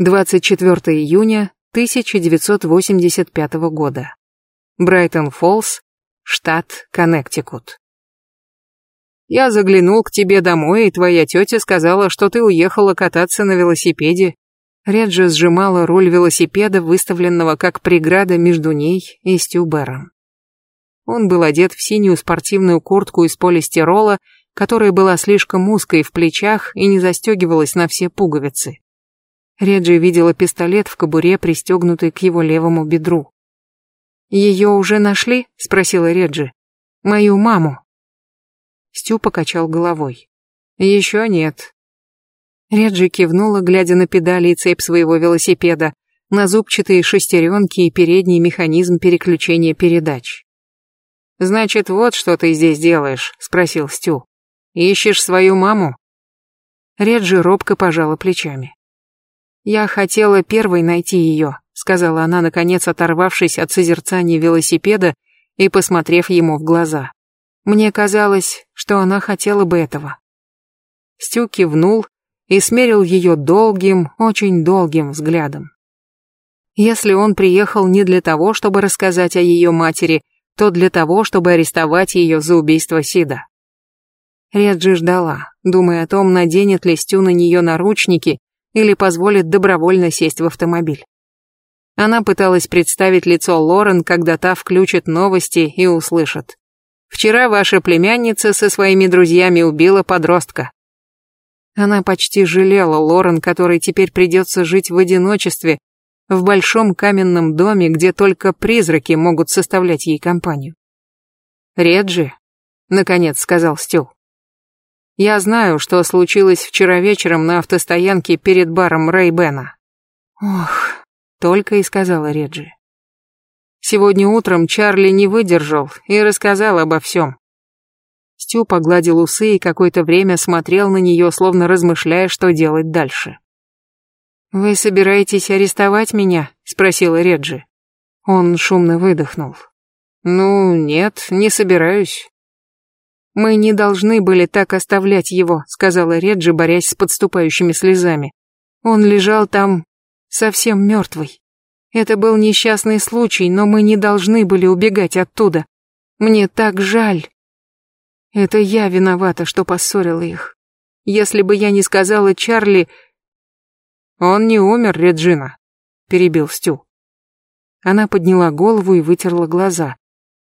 24 июня 1985 года. Брайтон-Фоллс, штат Коннектикут. Я заглянул к тебе домой, и твоя тетя сказала, что ты уехала кататься на велосипеде. Реджи сжимала руль велосипеда, выставленного как преграда между ней и Стюбером. Он был одет в синюю спортивную куртку из полистирола, которая была слишком узкой в плечах и не застегивалась на все пуговицы. Реджи видела пистолет в кобуре, пристегнутый к его левому бедру. «Ее уже нашли?» — спросила Реджи. «Мою маму». Стю покачал головой. «Еще нет». Реджи кивнула, глядя на педали и цепь своего велосипеда, на зубчатые шестеренки и передний механизм переключения передач. «Значит, вот что ты здесь делаешь?» — спросил Стю. «Ищешь свою маму?» Реджи робко пожала плечами. «Я хотела первой найти ее», — сказала она, наконец оторвавшись от созерцания велосипеда и посмотрев ему в глаза. «Мне казалось, что она хотела бы этого». Стю кивнул и смерил ее долгим, очень долгим взглядом. Если он приехал не для того, чтобы рассказать о ее матери, то для того, чтобы арестовать ее за убийство Сида. Реджи ждала, думая о том, наденет ли Стю на нее наручники или позволит добровольно сесть в автомобиль. Она пыталась представить лицо Лорен, когда та включит новости и услышит. «Вчера ваша племянница со своими друзьями убила подростка». Она почти жалела Лорен, которой теперь придется жить в одиночестве, в большом каменном доме, где только призраки могут составлять ей компанию. «Реджи», — наконец сказал Стю. Я знаю, что случилось вчера вечером на автостоянке перед баром Рэй Бена. Ох, только и сказала Реджи. Сегодня утром Чарли не выдержал и рассказал обо всем. Стю погладил усы и какое-то время смотрел на нее, словно размышляя, что делать дальше. «Вы собираетесь арестовать меня?» — спросила Реджи. Он шумно выдохнул. «Ну, нет, не собираюсь. «Мы не должны были так оставлять его», — сказала Реджи, борясь с подступающими слезами. «Он лежал там совсем мертвый. Это был несчастный случай, но мы не должны были убегать оттуда. Мне так жаль. Это я виновата, что поссорила их. Если бы я не сказала Чарли...» «Он не умер, Реджина», — перебил Стю. Она подняла голову и вытерла глаза.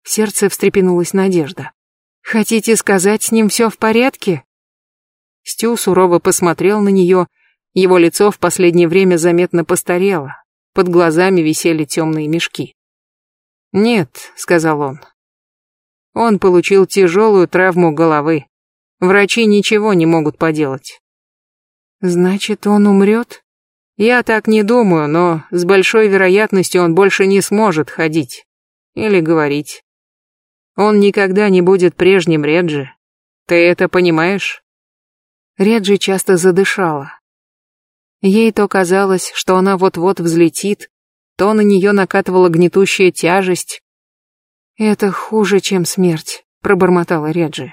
В сердце встрепенулась надежда. Хотите сказать, с ним все в порядке? Стю сурово посмотрел на нее, его лицо в последнее время заметно постарело, под глазами висели темные мешки. «Нет», — сказал он. Он получил тяжелую травму головы. Врачи ничего не могут поделать. «Значит, он умрет?» «Я так не думаю, но с большой вероятностью он больше не сможет ходить. Или говорить. Он никогда не будет прежним Реджи. Ты это понимаешь? Реджи часто задышала. Ей то казалось, что она вот-вот взлетит, то на нее накатывала гнетущая тяжесть. «Это хуже, чем смерть», — пробормотала Реджи.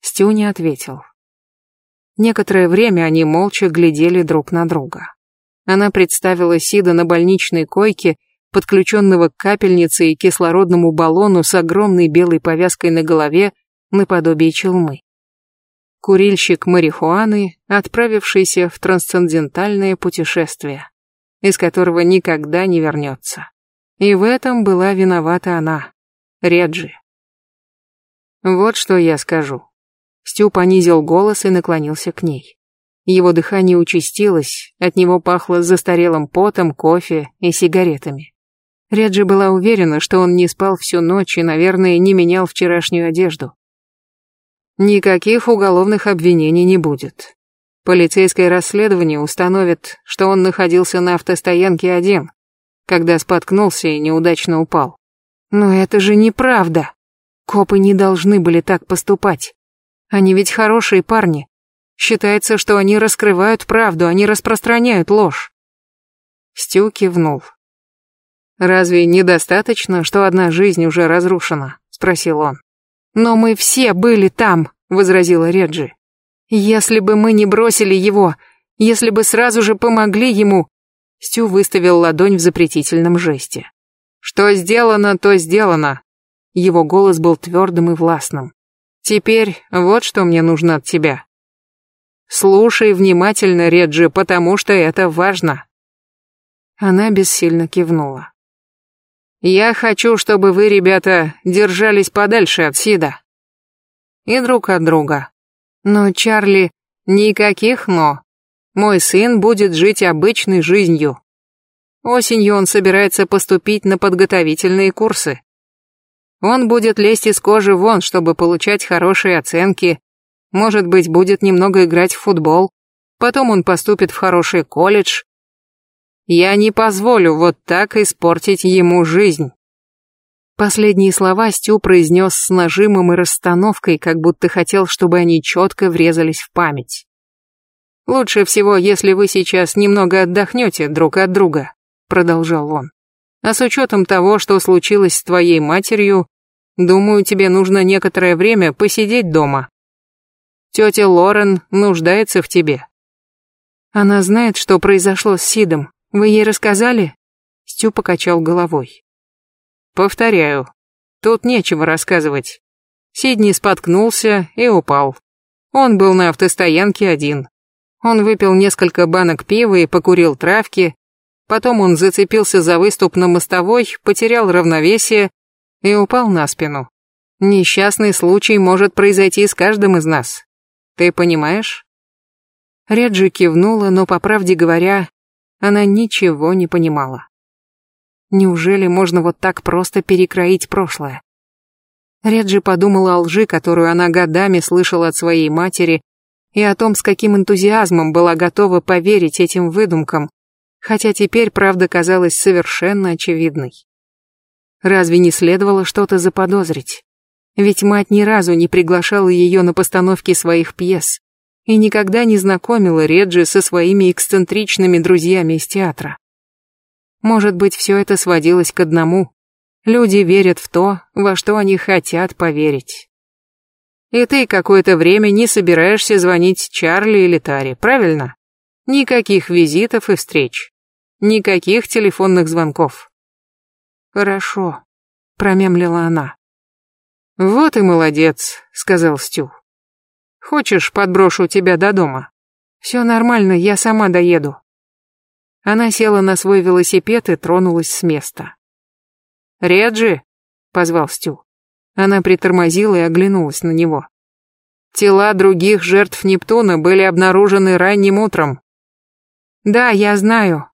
Стю не ответил. Некоторое время они молча глядели друг на друга. Она представила Сида на больничной койке подключенного к капельнице и кислородному баллону с огромной белой повязкой на голове, наподобие челмы. Курильщик марихуаны, отправившийся в трансцендентальное путешествие, из которого никогда не вернется. И в этом была виновата она, Реджи. Вот что я скажу. Стю понизил голос и наклонился к ней. Его дыхание участилось, от него пахло застарелым потом, кофе и сигаретами. Реджи была уверена, что он не спал всю ночь и, наверное, не менял вчерашнюю одежду. Никаких уголовных обвинений не будет. Полицейское расследование установит, что он находился на автостоянке один, когда споткнулся и неудачно упал. Но это же неправда. Копы не должны были так поступать. Они ведь хорошие парни. Считается, что они раскрывают правду, они распространяют ложь. Стю кивнул. «Разве недостаточно, что одна жизнь уже разрушена?» — спросил он. «Но мы все были там», — возразила Реджи. «Если бы мы не бросили его, Если бы сразу же помогли ему... Стю выставил ладонь в запретительном жесте. Что сделано, то сделано. Его голос был твердым и властным. Теперь вот что мне нужно от тебя. Слушай внимательно, Реджи, потому что это важно. Она бессильно кивнула. Я хочу, чтобы вы, ребята, держались подальше от Сида. И друг от друга. Но, Чарли, никаких «но». Мой сын будет жить обычной жизнью. Осенью он собирается поступить на подготовительные курсы. Он будет лезть из кожи вон, чтобы получать хорошие оценки. Может быть, будет немного играть в футбол. Потом он поступит в хороший колледж. Я не позволю вот так испортить ему жизнь. Последние слова Стю произнес с нажимом и расстановкой, как будто хотел, чтобы они четко врезались в память. «Лучше всего, если вы сейчас немного отдохнете друг от друга», — продолжал он. А с учетом того, что случилось с твоей матерью, думаю, тебе нужно некоторое время посидеть дома. Тетя Лорен нуждается в тебе. Она знает, что произошло с Сидом. Вы ей рассказали? Стю покачал головой. Повторяю, тут нечего рассказывать. Сидни споткнулся и упал. Он был на автостоянке один. Он выпил несколько банок пива и покурил травки, Потом он зацепился за выступ на мостовой, потерял равновесие и упал на спину. Несчастный случай может произойти с каждым из нас. Ты понимаешь? Реджи кивнула, но, по правде говоря, она ничего не понимала. Неужели можно вот так просто перекроить прошлое? Реджи подумала о лжи, которую она годами слышала от своей матери, и о том, с каким энтузиазмом была готова поверить этим выдумкам, хотя теперь правда казалась совершенно очевидной. Разве не следовало что-то заподозрить? Ведь мать ни разу не приглашала ее на постановки своих пьес и никогда не знакомила Реджи со своими эксцентричными друзьями из театра. Может быть, все это сводилось к одному. Люди верят в то, во что они хотят поверить. И ты какое-то время не собираешься звонить Чарли или Таре, правильно? Никаких визитов и встреч. Никаких телефонных звонков. Хорошо, промямлила она. Вот и молодец, сказал Стю. Хочешь, подброшу тебя до дома? Все нормально, я сама доеду. Она села на свой велосипед и тронулась с места. «Реджи!» — позвал Стю. Она притормозила и оглянулась на него. Тела других жертв Нептуна были обнаружены ранним утром. Да, я знаю.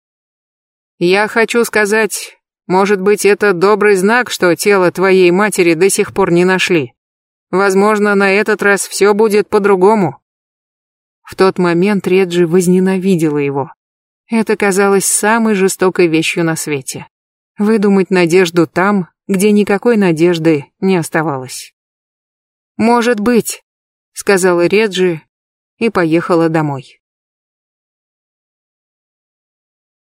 Я хочу сказать, может быть, это добрый знак, что тело твоей матери до сих пор не нашли. Возможно, на этот раз все будет по-другому. В тот момент Реджи возненавидела его. Это казалось самой жестокой вещью на свете. Выдумать надежду там, где никакой надежды не оставалось. «Может быть», — сказала Реджи и поехала домой.